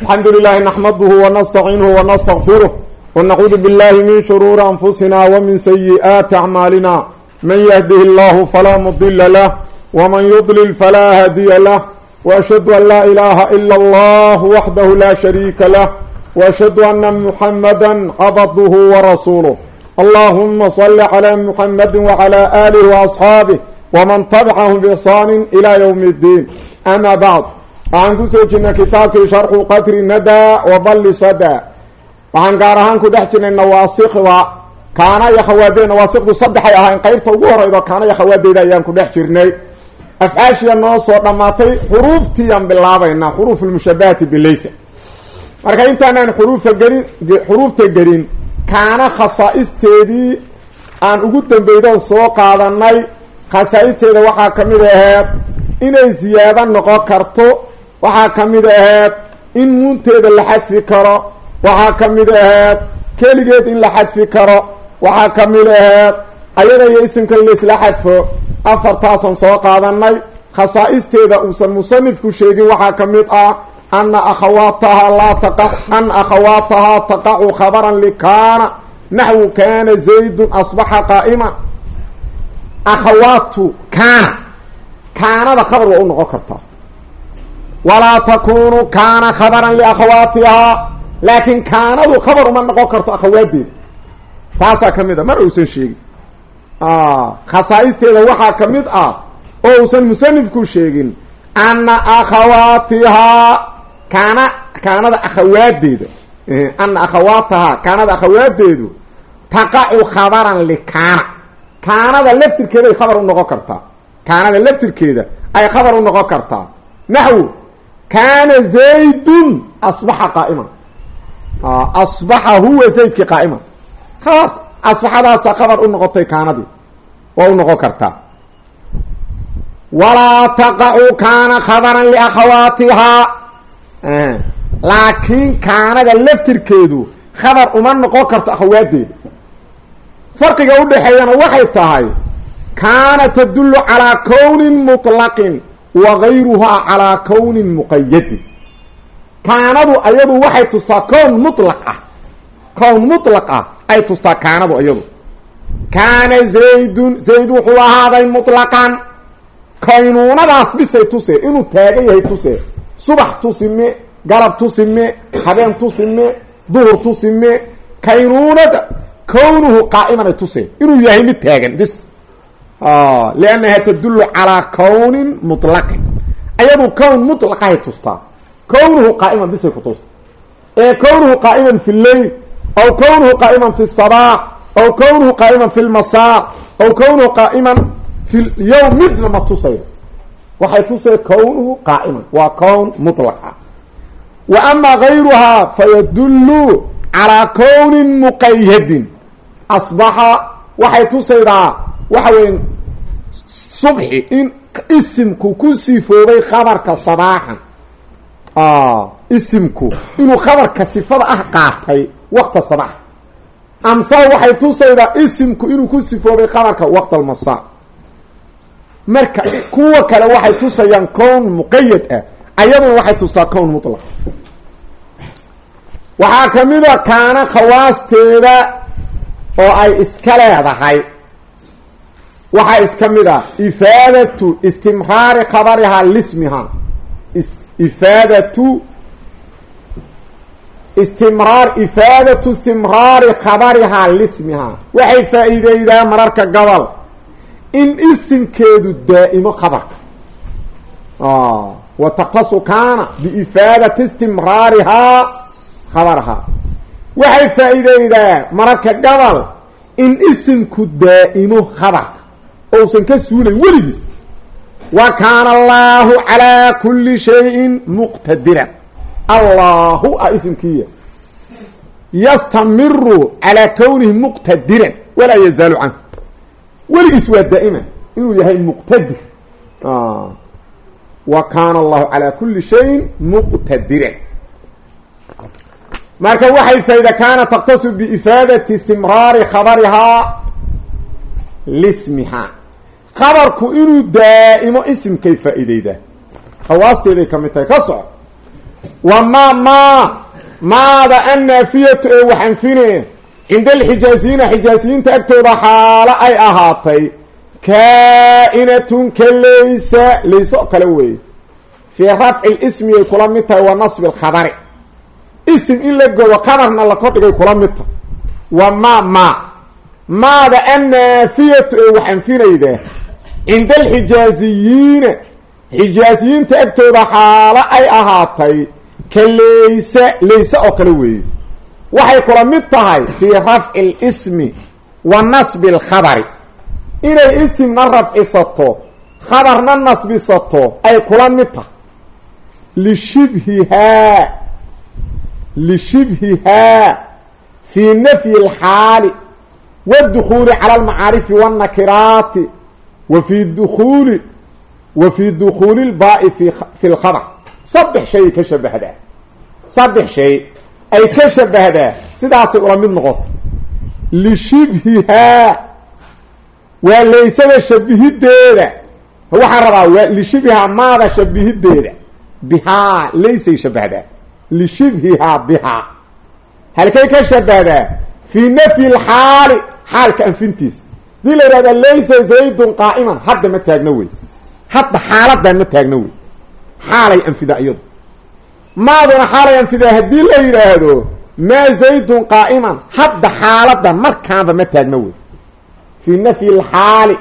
alxamdu lilahi naxmaduhu wanastaciinuhu wanastaqfiruh wanacuudu billahi min shuruuri anfusina wamin sayi'aati acmaalina man yahdihi allahu falaa mudila lah wman yudlil falaa hadiya lah. Waashhadu an laa ilaaha ila allah waxdahu laa shariika lah waashhadu ana muxamada cabduhu warasuuluh allahuma salli calaa muxamadi wacalaa aalihi waasxaabih waman tabcahum biixsaani ila ywmi اddiin ama bacd waxaan ku soo jirnay kitaabkii sharxu qatri nada wa balli sada. Waxaan gaar ahaan ku dhex jirnay nawaasikda kaana iyo khawaadeed. Nawaasikdu saddexay ahayn qeybta ugu horeydo kaana iyo khawaadeeda ayaan ku dhex jirnay. Afcaashiya noo soo dhammaatay xuruuftiiyaan bilaabaynaa xuruuf lmushabahati bilaysa. Marka intaanaan xuruufa gelin xuruufta gelin kaana khasaa'isteedii aan ugu dambeydoon soo qaadanay khasaa'isteeda waxaa ka mid aheed inay ziyaado noqon karto waxaa ka mid aheed in nuunteeda la xadfi karo. Waxaa ka mid aheed keligeed in la xadfi karo. Waxaa ka mid aheed ayada iyo isimka laisla xadfo. Afartaasan soo qaadanay khasaa'isteeda uusan musanifku sheegin waxaa ka mid ah ana akhawaatahaa laa taqa ana akhawaatahaa taqacu khabaran likaana naxwu kaana zaydun asbaxa qaa'iman akhawaatu kaana. Kaanada khabar waa u noqon kartaa walaa takunu kaana khabaran liakhawaatihaa laakiin kaanadu khabar uma noqon karto akhawaadeeda taasaa ka mid a mar uusan sheegin khasaa'isteeda waxaa ka mid ah oo uusan musanifku sheegin ana akhawaatihaa kaana kaanada akhawaadeeda ana akhawaatahaa kaanada akhawaadeedu taqacu khabaran likaana kaanada laftirkeeday khabar u noqon kartaa kaanada laftirkeeda ay khabar u noqon kartaa naxwu kaana zaydun asbaxa qaa'iman asbaxa huwa zaydkii qaa'iman khalaas asbaxadaasa khabar u noqotay kaanadii waa u noqon kartaa walaa taqacu kaana khabaran liakhawaatihaa laakiin kaanada laftirkeedu khabar uma noqon karto akhawaadeeda farqiga udhaxeeyana waxay tahay kaana tadullu calaa kownin mutlaqin wa gayruhaa calaa kownin muqayadin kaanadu ayadu waxay tustaa kown mutlaq ah kown mutlaq ah ay tustaa kaanadu ayadu kaana zaydun zayd wuxuu ahaaday mutlaqan kaynuunadaas bisay tusee inuu taagan yahay tusee subax tusime galab tusime habeen tusime duhur tusime kaynuunada kownuhu qaa'imanay tusee inuu yahay mid taagan bis liannaha tadullu calaa kownin mutlaqin ayadu kown mutlaqahay tustaa kownuhu qaa'iman bisay ku tusta ee kownuhu qaa'iman fi lleyl aw kownuhu qaa'iman fi sabaax aw kownuhu qaa'iman fi lmasaa aw kownuhu qaa'iman fi lyowm midna ma tusaydo waxay tusay kownuhu qaa'iman waa kown mutlaq ah wa ama gayruhaa fayadullu calaa kownin muqayadin asbaxa waxay tusaydaa waxa weya subxi in isimku ku sifoobay khabarka sabaaxan. Isimku inuu khabarka sifada ah qaatay waqta sabaax. Amsa waxay tusaydaa isimku inuu ku sifoobay khabarka waqta almasaa marka kuwa kale waxay tusayaan kown muqayad ah ayaduna waxay tustaa kown mutlaq. Waxaa ka mid a kaana khawaasteeda oo ay iska leedahay waxaa iska mid ah ifaadatu istimraari khabarihaa lismihaa ifaadatu istimraar ifaadatu istimraari khabarihaa lismihaa waxay faa-iideydaa mararka gobol in isimkeedu daa'imo khabarka wa taqtasu kaana biifaadati istimraarihaa khabarahaa waxay faa-iideydaa mararka gobol in isimku daa'imo khabarka ousan ka suulayn weligiis. Wa kaana allaahu calaa kulli shayin muqtadiran allahu ah isimkiiya yastamiru calaa kownihi muqtadiran walaa yazaalu canhu. Weligiis waa daa'ima inuu yahay muqtadir. Wa kaana allahu calaa kulli shayin muqtadiran. Marka waxay faaida kaana taqtasu biifaadati istimraari khabarihaa lismihaa khabarku inuu daa'imo isimkay faa-ideydaa khawaasteeday ka mid tahay ka soco wa ma ma maada annaafiyatu ee wax anfine cinda alxijaaziyiina xijaasiyiinta agtooda xaalo ay ahaatay kaa-inatun ka laysa layso kale weeye. Fii rafci lismi ay kula mid tahay wa nasbi alkhabari isim in la godo khabarna la kordhigay kula mid wa ma ma maada annaafiyatu ee wax anfinayda cinda alxijaaziyiina xijaaziyiinta agtooda xaalo ay ahaatay ka layse layse oo kale weeye waxay kula mid tahay fii rafci lismi wa nasbi alkhabari inay isimna rafcisato khabarna nasbisato ay kula mid tahay. Lishibhihaa lishibhihaa fii nafyi alxaali wاdukhuuli cala almacaarifi wاnnakiraati wa fii dukuuli wa fii dukhuuli lbaai fi fi lkhabr saddex shay ay ka shabahdaa saddex shay ay ka shabahdaa sidaasay ula mid noqoto lishibhihaa waa laysada shabihideeda. Waxaan rabaa waa lishibhihaa maada shabihideeda. Bihaa laysay shabahdaa lishibhihaa bihaa halkay ka shabahdaa fii nafyi lxaali xaalka anfintiisa haddii la yihahda laysa zaydun qaa'iman hadda ma taagno wey. Hadda xaaladan ma taagno wey. Xaalay anfidaa iyadu. Maaduna xaalay anfidaa haddii la yidhaahdo maa zaydun qaa'iman hadda xaaladan markaanba ma taagno wey. Fii nafyi lxaali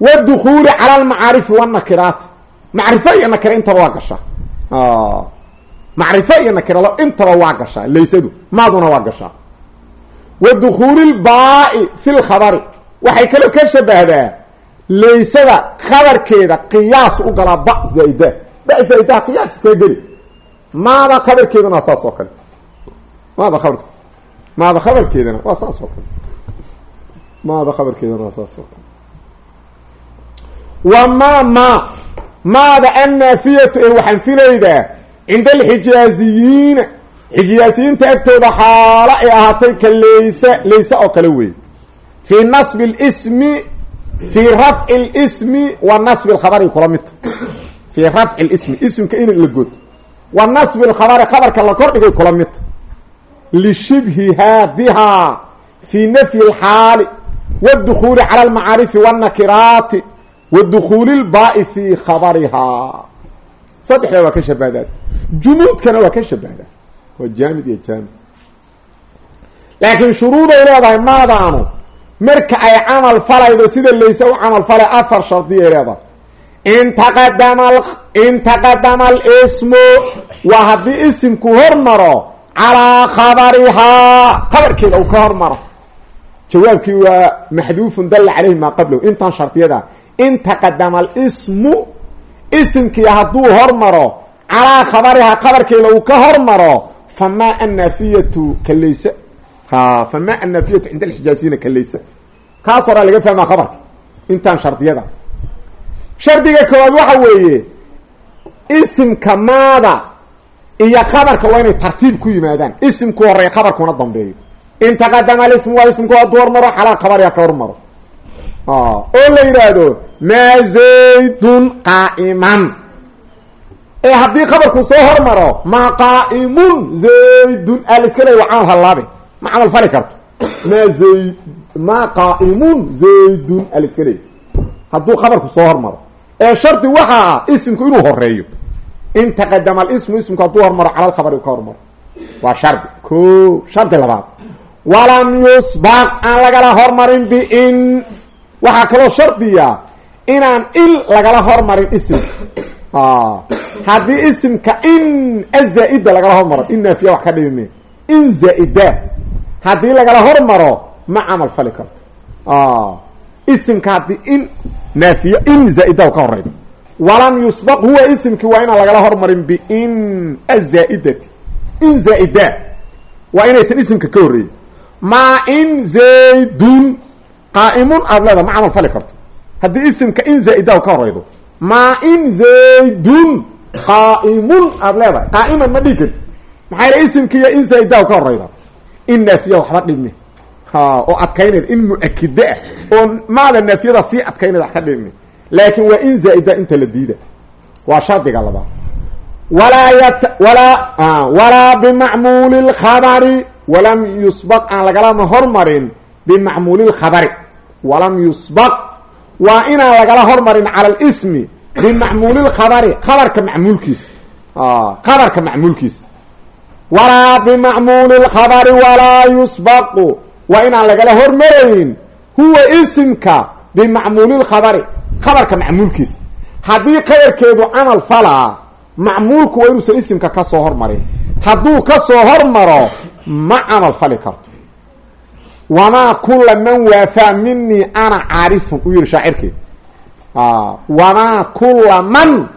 wاdukhuuli cala almacaarifi wاnnakiraati macrifo iyo nakira intaba waa gashaa. Macrifo iyo nakira intaba waa gashaa. Laysadu maaduna waa gashaa wa dukhuuli lbaai fi lkhabari waxay kaloo ka shabahdaa laysada khabarkeeda qiyaas u galaa ba zaaida ba zaaida qiyaas iskaga geli. Maada khabarkeedana waa saas oo kale. Maada kabark maada khabarkeedana waa saas oo kale. Maada khabarkeedana waa saas oo kale. Wa ma ma maada annaafiyatu ee waxaan filaydaa cinda alxijaaziyiina xijaaziyiinta agtooda xaalo ay ahaatay ka laysa layse oo kale wey fii nasbi اlsmi fii rafci اlsmi wa nasbi اlkhabari kula midta fii rafci اlsmi ismka in la godo wa nasbi اlkhabari khabarka la kordhigay kula midta lishibhihaa bihaa fii nafyi اlxaali wاdukhuuli cala almacaarifi wاnnakiraati wa dukhuuli اlbaai fii khabarihaa saddexda waa ka shabahdaad jumuudkana waa ka shabahdaa waa jaamid iyo jaamid. Laakiin shuruuday leedahay maadaanu marka ay camal falaydo sida layse u camal falay afar shardiyay leedahay. Intaqadama intaqadama alismu waa haddii isimku hormaro calaa khabarihaa khabarkeeda uu ka hormaro. Jawaabkii waa maxduufun dalla caleyhi maa qablahu. Intan shardiyada intaqadama alismu isimkii hadduu hormaro calaa khabarihaa khabarkeeda uu ka hormaro famaa annaafiyatu kalaysa ha famaa annaafiyatu cinda alxijaasiyina kalaysa kaas horaa laga fahmaa khabarka intaan shardiyada shardiga koowaad waxa weeye isimka maada iyo khabarka waa inay tartiib ku yimaadaan isimku horreeya khabarkuna dambeeyo intaqadama alismu waa ismku hadduu hormaro calaa khabariha ka hormaro oo la yidhaahdo maa zaydun qaa'iman ee haddii khabarku soo hormaro maa qaa'imun zaydun aa la iska leey waa camal hallaabe ma camal fali karto. Maa zayd maa qaa'imun zaydun aa la hadduu khabarku soo hormaro. Ee shardi waxaa ah isimku inuu horeeyo in taqadama alismu ismku hadduu hormaro cala alkhabari u ka hormaro. Waa shardi. Ko shardi labaad. Walam yusbaq aan lagala hormarin biin. Waxaa kaloo shardiya inaan il lagala hormarin isimka haddii isimka in azaa-ida lagala hormaro in naafiya wax ka dhimi me in zaa-ida haddii lagala hormaro ma camal fali karto. Isimka haddii in naafiya in zaa-ida ka horeydo walam yusbaq huwa isimkii waa inaan lagala hormarin biin azaa-idati in zaa-ida waa inaysan isimka ka horreeyin maa in zaydun qaa'imun aada leeda ma camal fali karto. Haddii isimka in zaa-ida ka horeydo maa in zaydun qaa'imun aada leedahay. Qaa'iman ma dhigi karti maxaa yale isimkiiyo in zaa-ida ka horeyda in naafiya waxba dhibmi oo adkaynayda in mu'akida ah. Oo maada naafiyada sii adkaynayda wax ka dhibmi laakiin waa in zaa-ida inta la diida. Waa shardiga labaad. Walaa yat walaa walaa bimacmuuli lkhabari walam yusbaq aan lagalama hormarin bimacmuuli lkhabari walam yusbaq waa inaan lagala hormarin cala lismi bimacmuuli lkhabari khabarka macmuulkiisa. Khabarka macmuulkiisa. Walaa bimacmuuli lkhabari walaa yusbaqu. Waa inaan lagala hormarayn huwa isimka bimacmuuli lkhabari khabarka macmuulkiisa. Haddii khabarkeedu camal falaa macmuulku waa inuusan isimka ka soo hormarin. Hadduu ka soo hormaro ma camal fali karto wamaa kula man waafaa minii ana caarifun uu yihi shaacirkeed wamaa kula man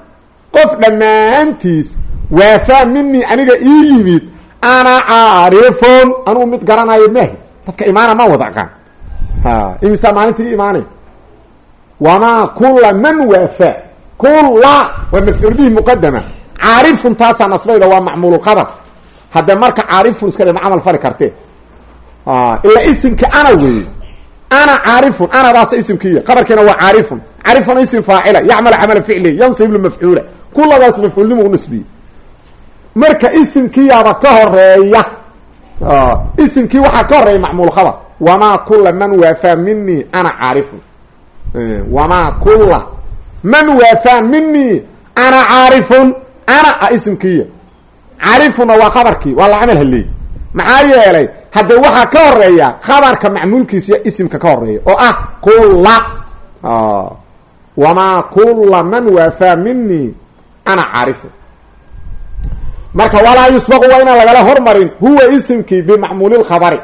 qof dhammaantiis waafaa minii aniga ii yimid ana caarifun anugu mid garanayo maahi dadka imaana ma wada aqaan imisaa maalintii imaanay wamaa kula man waafaa kula waa mafcuul bihi muqadama caarifun taasaa nasbayda waa macmuululkhabar hadde marka caarifun iska dhe ma camal fali kartee ilaa isimka ana weeye ana caarifun anadaasa isimkiiya qabarkiina waa caarifun. Caarifuna isim faacila yacmal camala ficli yansib lmafcuula kuladaas mafcuulnimo u nasbiye marka isimkiiyaaba ka horreeya isimkii waxaa ka horreeya macmuul khabar wamaa kula man waafaa minii ana caarifun. Wamaa kula man waafaa minii ana caarifun. Ana a isimkiiya caarifuna waa khabarkii waa la camal haleey maxaa yeelay hadde waxaa ka horreeya khabarka macmuulkiisa iyo isimka ka horreeya oo ah kula wamaa kula man waafaa minii ana caarifun marka walaa yusbaqu waa inaan lagala hormarin huwa isimkii bimacmuuli lkhabari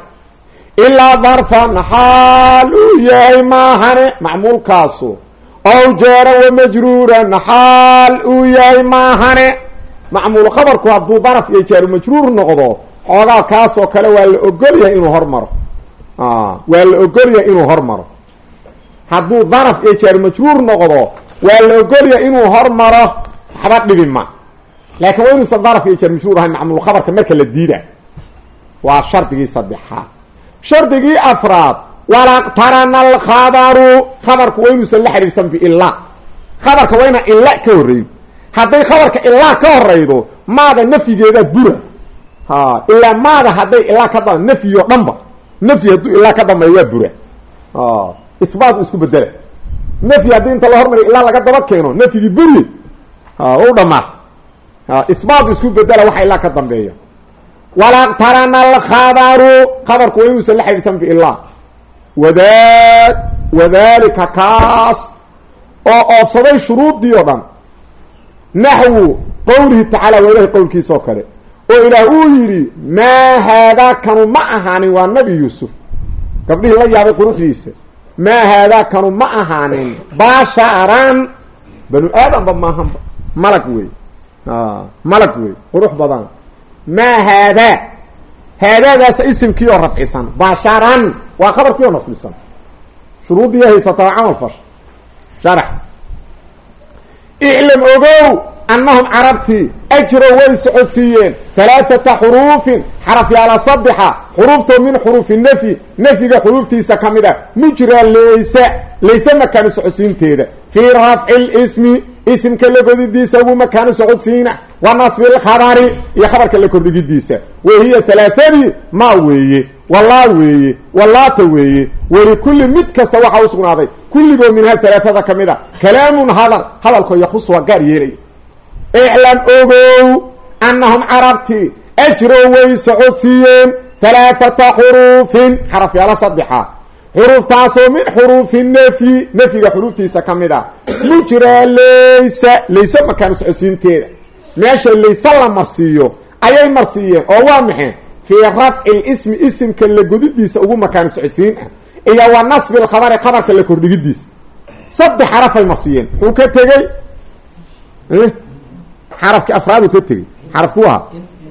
ilaa darfan xaal uu yahay maahane macmuulkaasu. Ow jeeran wamajruuran xaal uu yahay maahane. Macmuul khabarku hadduu daraf iyo jaaru majruur noqdo xoogaa kaasoo kale waa la ogol yahay inuu hormaro waa la ogol yahay inuu hormaro hadduu daraf iyo jaaru majruur noqdo waa la ogol yahay inuu hormaro waxba dhibi ma. Laakiin waa inuusan daraf iyo jaaru majruur ahayn macmuul khabarka marka la diida waa shardigii saddexaad. Shardigii afraad walaqtarana alkhabaru. Khabarku waa inuusan la xidhiirsan biilaa khabarka waa inaan ila ka horreyn. Hadday khabarka ilaa ka horeydo maada nafyigeeda bura ilaa maada hadday ilaa ka da nafyi oo dhanba nafyi hadduu ilaa ka dambeeyo waa bura isbaat isku bedela nafyi haddii inta la hormariyo ilaa laga daba keeno nafyigii buri u dhamaat isbaat isku bedela waxa ilaa ka dambeeya walaqtarana alkhabaru khabarku waa inuusan la xidhiirsan biilaa wada wadalika kaas oo oofsaday shuruuddii oo dhan. Naxwu qowlihi tacaala waa ilahay qowlkiisa kale oo ilaah uu yidhi maa haadaa kanu ma ahaanin waa nabi yuusuf. Gabdhihii la yaabay quruxdiisa maa haadaa kanu ma ahaanin basharan banu aadamba maahanba malag wey malag wey qurux badan. Maa haadaa haadaadaasa isimkii oo rafcisan basharan waa khabarkii oo nasbisan. Shuruuddii haysataa camal fash sharax. Iclam ogow annahum carabtii ajrow way socodsiiyeen halaaثata xuruufin xarafyaala saddexa xuruuftoo min xuruufi nafyi nafyiga xuruuftiisa ka mid a mujra layse layse makaanu socodsiinteeda fii rafci lismi isimka la godidiisa ugu makaanu socodsiina wa nasbi lkhabari iyo khabarka la kordhigidiisa wahiya halaaadii maa weeye walaa weeye walaata weeye welikulli mid kasta waxaa u sugnaaday kulligoo minhaa halaaada ka mid a kalaamun hadal hadalkoo yakhus waa gaar yeelaya iclam ogow annahum carabtii ajrow way socodsiiyeen halaaata xuruufin xarafyaalo saddexa xuruuftaasoo min xuruufi nafyi nafyiga xuruuftiisa ka mid ah mujraa laysa layse makaanu socodsiinteeda meesha layse la marsiiyo ayay marsiiyeen oo waa maxay fii rafci lismi isimka la godidiisa ugu makaanu socodsiin ah iyo wa nasbi lkhabari khabarka la kordhigidiisa saddex xarafay marsiiyeen muxuu ka tegey xarafki afraadu ka tegey xarafku ahaa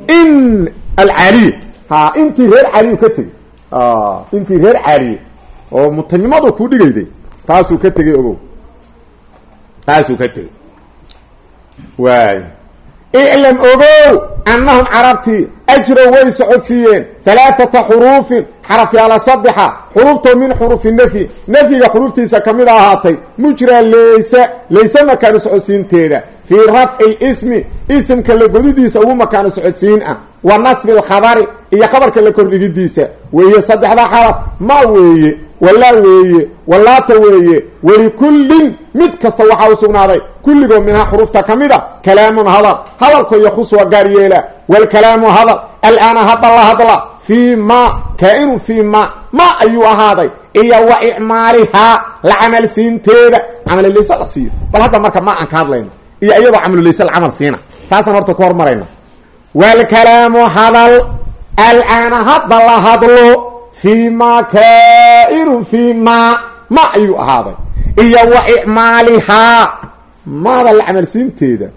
in alcaaliya ha intii reer caaliyu ka tegey intii reer caaliye oo mutanimadu ku dhigayday taasuu ka tegey ogow taasuu ka tegey. Waay. Iclam ogow annahum carabtii ajrow way socodsiiyeen halaaثata xuruufin xarafyaala saddexa xuruuftoo min xuruufi nafyi nafyiga xuruuftiisa ka mid a ahaatay mujra layse layse fii rafci lismi isimka la godidiisa ugu makaano socodsiin ah wa nasbi alkhabari iyo khabarka la kordhigidiisa weeye saddexda xaraf ma weeye walaa weeye walaata weeye welikullin mid kasta waxaa u sugnaaday kulligoo minhaa xurufta ka mid a kalaamun hadal. Hadalko yakhus waa gaar yeela walkalaamu hadal. Alaana hadda la hadla fii ma kaa-inun fii ma. Ma ayuu ahaaday iyo wa icmaalihaa la camal siinteeda camallayse la siiyo. Bal hadda marka ma aan ka hadlayno iyo iyadoo camalulayse la camal siina. Taasaan horta ku hormarayna walkalaamu hadal alaana hadda la hadlo fii ma kaa-inun fii ma ma ayuu ahaaday. Iyo wa icmaalihaa maada la camalsiinteeda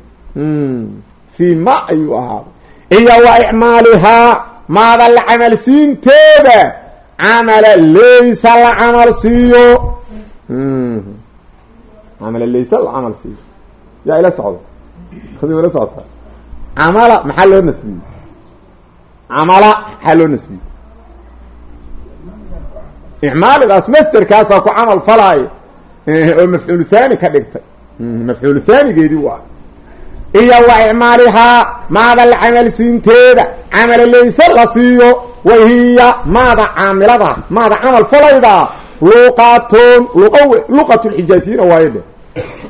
fii ma ayuu ahaaday. Iyo wa icmaalihaa maada la camalsiinteeda camala laysa la camal siiyo. Camala laysa la camal siiyo yaa ila socda adi ila socota camala maxaa loo nasbiyey camala maxaa loo nasbiyey icmaalidaas masterkaasaa ku camal falaayo oo mafcuulu thani ka dhigtay mafcuulu thanigeedii waa iyo wa icmaalihaa maada la camalsiinteeda camala layse la siiyo wahiya maada caamilada maada camal falayda luqatun luqawe luqat lxijaaziyiina waayo dhe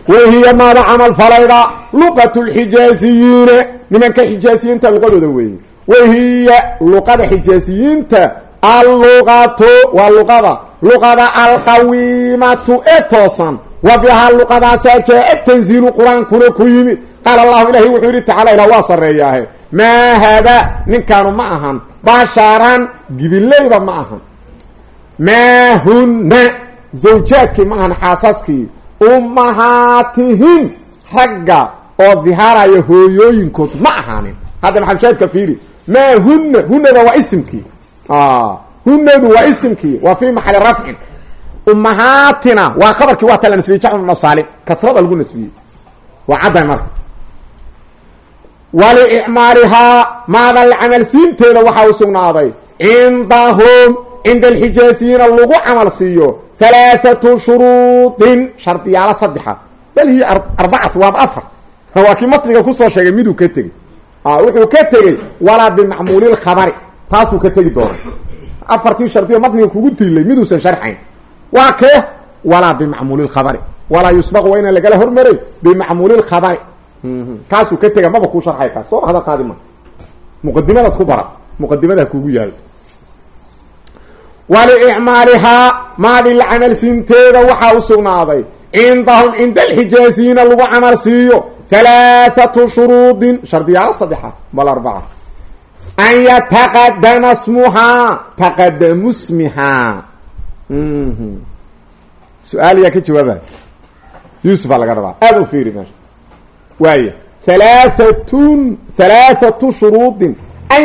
wahiya maada camal falayda luqat lxijaaziyiina nimanka xijaaziyiinta luqadooda weeye wahiya luqada xijaaziyiinta alluqatu waa luqada luqada alqawiimatu ee toosan wa bihaa luqadaasaa jaa tanziilu qur'aankuna ku yimid qaala allahu ilahi wuxuu yidhi tacala ilah waa sarreeyaahe maa haada ninkaanu ma ahan basharan gibileyba ma ahan maa zawjaadkii ma xaasaskii ummahaatihim ragga oo dihaaraya hooyooyinkood ma ahaanin. Hadda maxalushaahidka fiiri? Maa hunna hunada waa isimkii. Hunadu waa isimkii waa fii maxali rafcin ummahaatina waa khabarkii waa ta la nasbiyey jacfar bn saalim kasrada lagu nasbiyey. Waa cadday marka. Walicmaalihaa maada la camalsiinteeda waxaa u sugnaaday. Cindahum cinda alxijaaziyiina lagu camal siiyo halaathatu shuruudin shardiyaalo saddexa bal hiya arbacatu waaba afar waa kii matniga ku soo sheegay miduu ka tegey wuxuu ka tegey walaa bimacmuuli lkhabari taasuu ka tegi doona afartii shardiyo matniga kugu tiilay miduusan sharxayn waa kee walaa bimacmuuli lkhabari walaa yusbaqu waa inaan lagala hormaray bimacmuuli lkhabari kaasuu ka tega maba kuu sharxay kaas soo hada qaadi ma muqadimadaad ku barat muqadimada kugu yaalo walicmaalihaa maadi la camalsiinteeda waxaa u sugnaaday cindahum cinda alxijaaziyiina lagu camal siiyo halaathatu shuruudin shardiyaalo saddexa bal arbaca an yataqadama smuhaa taqadamu smihaa su'aal yaa ka jawaabay yuusufaa laga rabaa aada u fiiri meesha waaya halaahatun halaathatu shuruudin an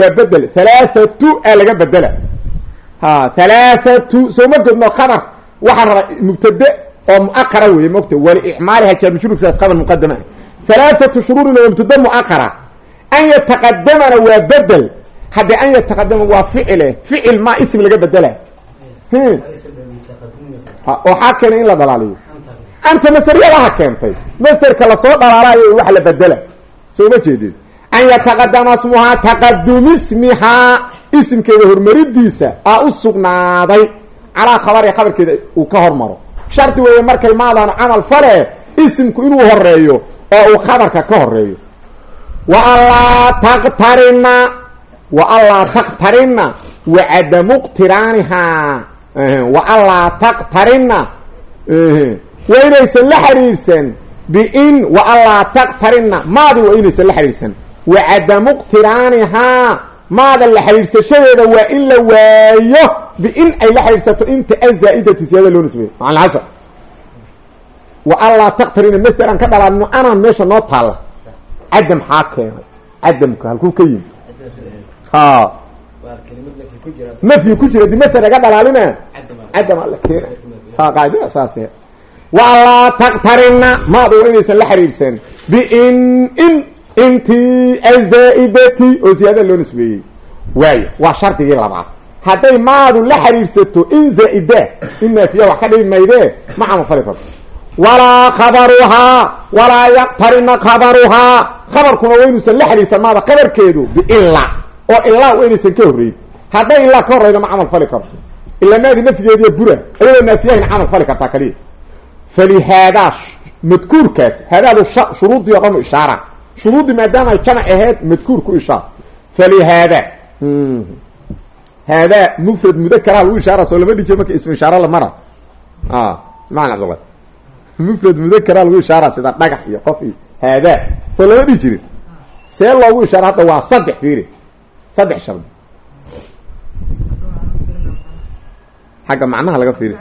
waa bedel halaathatu aa laga bedela halaathatu soo ma godno khabar waxaa rabaa mubtade oo muaqara weeye mogta walicmaaliha jaarmujurugsaas qabar muqadama ah. Halaathatu shuruudin waa mubtade muaqara an yataqadamana waa bedel. Haddii an yataqadama waa ficile ficil maa ism laga bedela. Oo xaa keenay in la dhalaaliyo. Anta maseryadaha keentay. Masterka la soo dhalaalayo wax la bedela. Soo ma jeedid an yataqadama smuhaa taqadumi smihaa isimkeeda hormaridiisa aa u sugnaaday calaa khabari khabarkeeda uu ka hormaro shardi weeye markay maadaan camal fale isimku inuu horeeyo oo uu khabarka ka horeeyo wa anlaa taqtarina wa anlaa taqtarina wa cadamu qtiraanihaa wa anlaa taqtarina waa inaysan la xiriirsan bin wa anlaa taqtarina maadi waa inaysan la xiriirsan wa cadamu qtiraanihaa maada la xiriirsashadeeda waa in la waayo bin ay la xiriirsato inta azaa-idati siyaada loo nisbeeyo macalxasa wa anlaa taqtarina master aan ka dhalaalino anaan meesha noo taalla cadam xaa keenay cadamka halkuu ka yimi ha nafyi ku jira di master aga dhalaalina cadam alla keena ha qaacida saase wa anlaa taqtarina maada waa inaysan la xiriirsan bin in intii azaa-idati oo ziyaadada loo nisbeeyey. Waayo waa shardigii labaad. Hadday maadu la xiriirsato in zaa-ida in naafiya wax ka dhibi maydee ma camal fali karto. Walaa khabaruhaa walaa yaqtarina khabaruhaa khabarkuna waa inuusan la xariirsan maada khabarkeedu biila oo ilaa waa inaysan ka horreyn. Hadday ilaa ka horreyda ma camal fali karto. Ila maadi nafyigeediya bura ayadoo naafiyahayn camal fali kartaa kaliya. Falihaadaa madkuurkaas haadaadu shuruudii o dhan u ishaara shuruuddii maadaama ay jamac ahayd madkuur ku ishaar falihaada haadaa mufrad mudakaraha lagu ishaara soo lama dhijay marka ismu ishaara la mara macan cabdullah mufrad mudakaraha lagu ishaara sida dhagax iyo qof iyo haadaa soo lama dhihi jirin see loogu ishaara hadda waa saddex fiiri saddex shardi xagga macnaha laga fiiri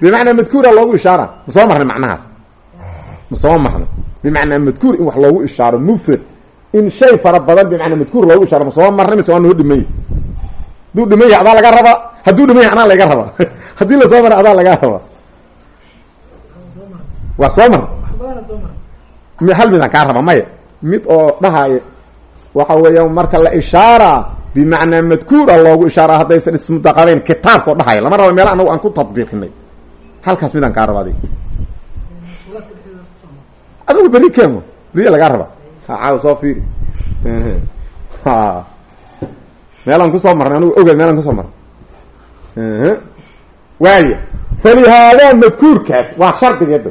bimacnaa madkuura loogu ishaara ma soo marnay macnahaas ma soo marnay bimacnaa madkuur in wax loogu ishaaro mufrad in shay fara badan bimacnaa madkuur loogu ishaaro ma soo marnay mise waa noo dhimanya hadduu dhimanya adaa laga rabaa hadduu dhimanya anaa laga rabaa haddii la soo mara adaa laga rabaa waa soo mar hal midaan kaa raba maya mid oo dhahaayo waxa weeya marka la ishaara bimacnaa madkuura loogu ishaara haddaysan ismudaqabeyn kitaabkao dhahaya lama rabo meel anagu aan ku tadbiiqinay halkaas midaan kaa raba adig adigu beri keemo beriya lagaa raba. Caaw soo fiiri. Meelaan ku soo marnay anigu ogeed meelaan ku soo marnay. Waaya falihaadaa madkuurkaas waa shardigeeda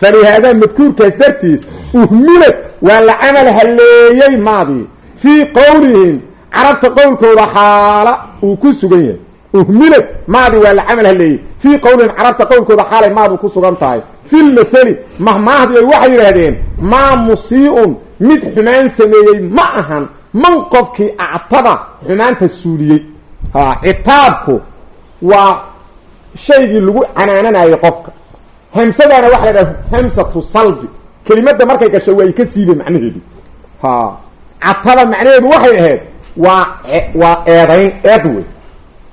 falihaadaa madkuurkaas dartiis uhmilad waa la camal haleeyey maadii fii qowlihim carabta qowlkooda xaala uu ku sugan yahay uhmilad maadi waa la camal haleeyey. Fii qowlihim carabta qowlkooda xaalay maadu ku sugan tahay. Fil mathali mahmaahdi ay waxay yidhaahdeen maa musii-un mid xumaan sameeyey ma ahan. Man qofkii actada xumaanta suuliyey. Ha citaabku waa shaygii lagu canaananayay qofka. Hamsadana waxa la dhaha hamsatu salbi. Kelimadda markay gasho waa ay ka siibeen macnaheedu. Ha catada macnaheedu waxay ahayd waa waa eedayn eed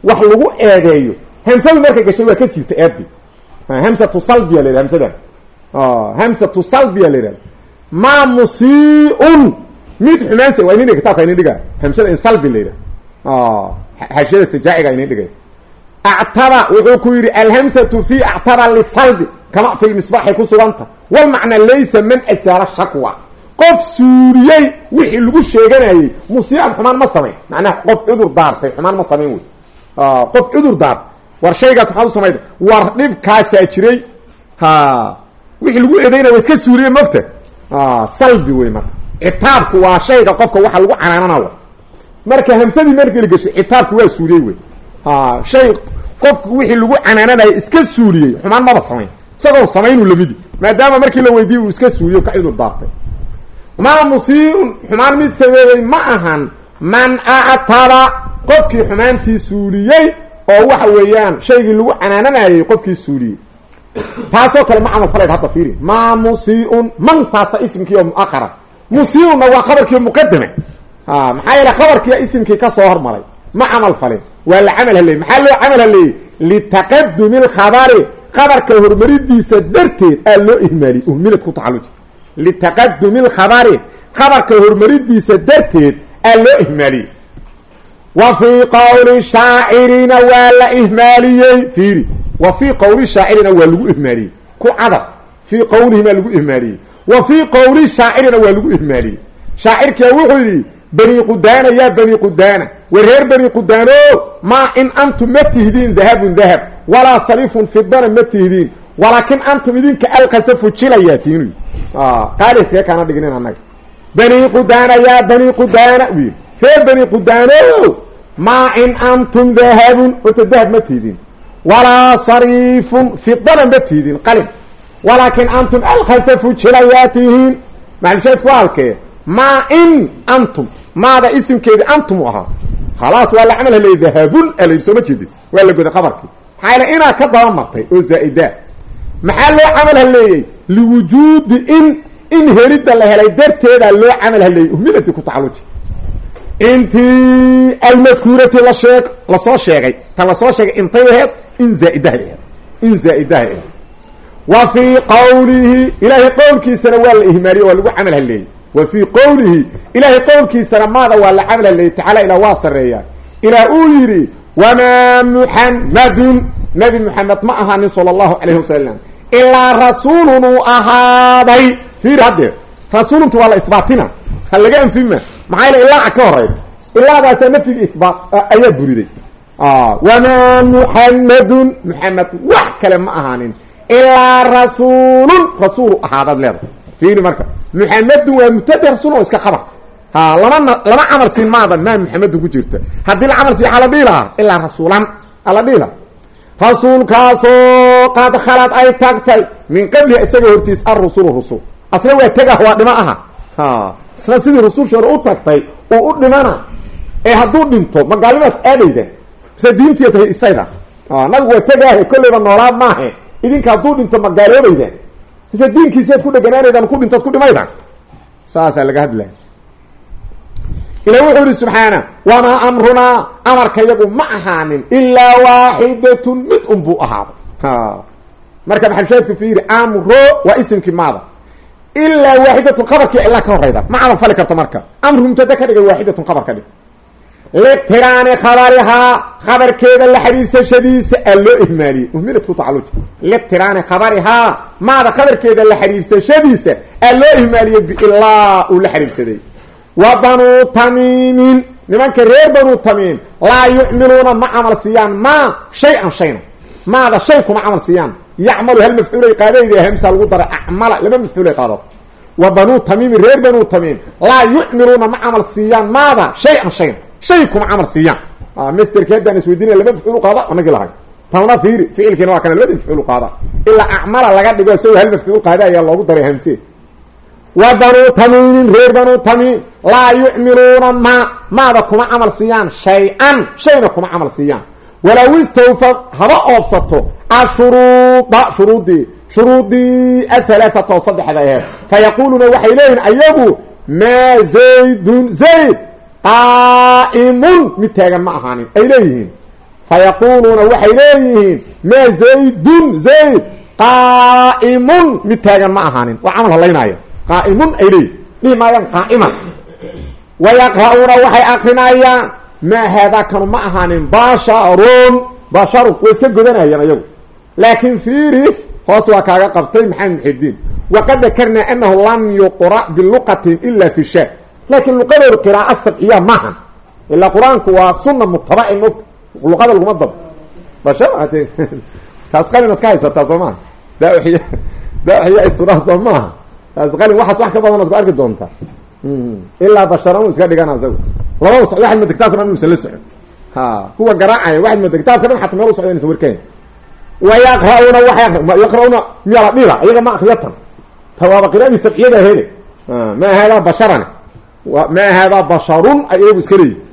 wax lagu eedeeyo. Hamsadu markay gashay waa ka siibta eedi hamsatu salbiya la hamsadan hamsatu salbiya la maa musii-un. Mid xumaansa waa inin dhiga kitaabka inin dhiga hamsada in salbi la yidhaha xaashiyada sajaaciga inin dhigay actaba wuxuu ku yidhi alhamsatu fi actaba lisalbi kama fi lmisbaaxay ku suganta. Walmacnaa laysa man asaara shakwa qof suuriyey wixii lagu sheeganayey musiiban xumaan ma samayn macnaha qof cudur daartay xumaan ma samayn wey qof cudur daartay war shaygaas maxaad u samayda? War dhibkaasaa jiray. Ha. Wixii lagu eedaynaya waa iska suuriye mogta salbi wey marka. Citaabku waa shayga qofka waxa lagu canaanana marka hamsadii markeli gashay citaabku waa suuriyey wey shay qofku wixii lagu canaananaya iska suuliyey xumaan maba samayn. Isagoon samaynuu lamidi maadaama markii la weydiiyey uu iska suuliyo ka cudur daartay. Maa musii-un xumaan mid sameeyey ma ahan man actaba qofkii xumaantii suuliyey oo waxa weeyaan shaygii lagu canaananayay qofkii suuliyey. Taasoo kale ma camal hadda fiiri. Maa musii-un. Man taasa isimkii oo muahara musii-unna waa khabarkii muqadama maxaa yeele khabarkiia isimkii ka soo hormaray. Ma camal falin waa la camal haleeyey. Maxaa loo camal haleeyey? Litaqadumi lkhabari khabarka hormaridiisa darteed aa loo ihmaaliyey uhmilad ku taxaluji litaqadumi lkhabari khabarka hormaridiisa darteed aa loo ihmaaliyey wa fii qowli shaacirina waa la ihmaaliyey fiiri. Wa fii qowli shaacirina waa lagu ihmaaliyey ku cadab fii qowlihimaa lagu ihmaaliyey wa fii qowli shaacirina waa lagu ihmaaliyey shaacirkia wuxuu yidhi bani qudaana yaa bani qudaana wa reer bani qudaano maa in antum ma tihdiin dahabun dahab walaa salifun fidana ma tihdiin walaakin antum idinka alkasafu jilayaa tiinu qaali iskaga kaana dhignin annaga bani qudaana yaa bani qudaana u yidhi reer bani qudaano maa in antum dahabun horta dahab ma tihdiin walaa sariifun fidana ma tihdiin qalin. Walaakin antum alkasafu jilayaa tihiin maxalshaedku waa halkee maa in antum maada isimkeedi antum u ahaa khalaas waa la camal haleeyey dahabun alayidhi soo ma jeedin waa la goday qabarkii maxaa yale inaa ka daba oo zaa-idaa maxaa loo camal haleeyey liwujuudi in in helidda la helay darteedaa loo camal haleeyey uhmilati ku tacaluji intii almadkuurati la sheeg la soo sheegay ta la soo sheegay intay aheed in zaa-idahay aheed in zaa-idahay aheed wa fii qowlihi ilaahay qowlkiisana waa la ihmaaliye waa lagu camal haleeyey wa fii qowlihi ilaahay qowlkiisana maada waa la camal haleeyey tacala ilah waa sareeyaa ilaah uu yidhi wamaa muxammadun nabi muxamed ma ahaanin sala allahu calayhi wasalam ilaa rasuulun uu ahaaday fiir haddee rasuuluntu waa la isbaatina. Ha laga anfima maxaa yale ilaaca ka horeyda ilaadaasaa nafyiga isbaat ayaa buriday wamaa muxamadun muxamed wax kale ma ahaanin. Ilaa rasuulun rasuulu ahaadaad leedahay fiiri marka muxamedun waa mubtada rasuul oo iska qabar ha lama lama camal siin maadan maa muxamedun ku jirta. Haddii la camal siiya waxaa la dhihi lahaa ilaa rasuulan ala dhihi lahaa. Rasuulkaasoo qad khalad ay tagtay min qabliha isaga hortiis arusulu rusul asna waa tegah waa dhimo aha. Ha. Isna sidii rusulshi hore u tagtay uu u dhimana ee hadduu dhinto magaalimaad aadayda? Mise diintiya tahay isayda nabigu waa tegaahe kolleyba noolaa maahe idinka hadduu dhinto magaaloobayda mise diinkiisaad ku dheganaanaydan ku dhintood ku dhimayda? Saasaa laga hadlaya ila wuxuu yihi subxaana wamaa amrunaa? Amarka yagu ma ahaanin ilaa waaxidatun mid un buu ahaaday marka maxalshaadku fiiri amro waa isimkii maada ilaa waaxidatun qabarkii ilaa ka horeyda ma camal fali karto marka amru mubtada ka dhigay waaxidatun qabar ka dhig litiraani khabarihaa khabarkeeda la xiriirsashadiisa aa loo ihmaaliyey muhminad ku tacaluji litiraani khabarihaa maada khabarkeeda la xiriirsashadiisa aa loo ihmaaliyey biilaa uu la xiriirsaday wa banuu tamiimin nimanka reer banuu tamiim laa yucmiluuna ma camal siiyaan maa shay-an shayna maada shay kuma camal siiyaan yacmalu hal mafcuulay qaadayda hamsa lagu dara acmala laba mafcuulay qaado wa banuu tamiimin reer banuu tamiim laa yucmiluuna ma camal siiyaan maada shay-an shayna shay kuma camal siiyaan masterki haddaan isweydiinaya laba mafcuul qaada anagi lahay tawna fiiri ficilkiina waa kana labada mafcuul qaada ilaa acmala laga dhigo isagoo hal mafcuul qaada ayaa loogu daray hamse wa banuu tamiimin reer banuu tamiim laa yucmiluuna ma maada kuma camal siiyaan shay-an kuma camal siiyaan walow istawfa haba oobsato. Ashuruuda shuruudii shuruudii ahalaaata oo saddexda aheed fayaquuluuna waxay leeyihiin ayagu maa zaydun zayd qaa'imun. Mid taagan ma ahaanin ay leeyihiin. Fayaquuluuna waxay leeyihiin maa zaydun zayd qaa'imun. Mid taagan ma ahaanin waa camal halaynaya qaa'imun ay leeyihiin dhihi maayaan qaa'iman wayaqra'uuna waxay akrinayaan maa haadaa kanu ma ahaanin basharun basharun way iska godanayaan ayagu laakiin fiiri hoos waa kaaga qabtay maxamed muxidiin waqad dakarnaa anahu lam yuqra' biluqatin ila fi sha laakiin luqadooda qiraa'o sabciya maahan ilaa qur'aanku waa sunna mutabaci mogta luqada laguma dabo taas qalinaad ka haysataa soo maha daaxiy daaxiya ay turaahdo maaha taas qalin waxaas wax ka badanaad ku arki doontaa ilaa basharan u iska dhigana isagu labada so waxad mooda kitabka dhan inuusan la socon ha. Kuwa garaacaya waxad mooda kitabka dhan xata meel u socda inaysan warkayn wayaqra'uuna waay yaqra'uuna miyaa la dhila iyaga ma akriyatan tawaaba qiraadii sabciyada hele ma haadaa basharane ma haadaa basharun ay iyagu iska leeyihiin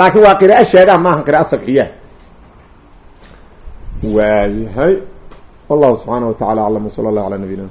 laakin waa qira'a shaadaa maaha qira'a sabciya waayahay wallahu subxaana wa tacala aclam wsala allah ala nabiyina